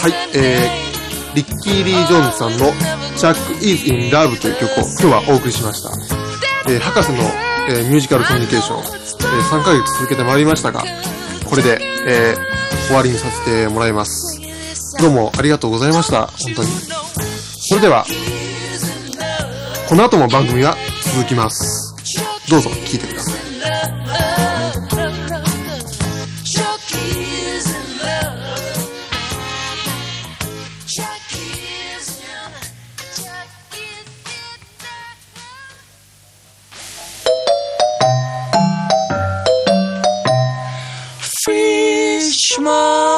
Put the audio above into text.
はいえー、リッキー・リー・ジョーンズさんの Chuck is in Love という曲を今日はお送りしました。えー、博士の、えー、ミュージカルコミュニケーション、えー、3ヶ月続けてまいりましたが、これで、えー、終わりにさせてもらいます。どうもありがとうございました。本当に。それでは、この後も番組は続きます。どうぞ聞いてください。چشمان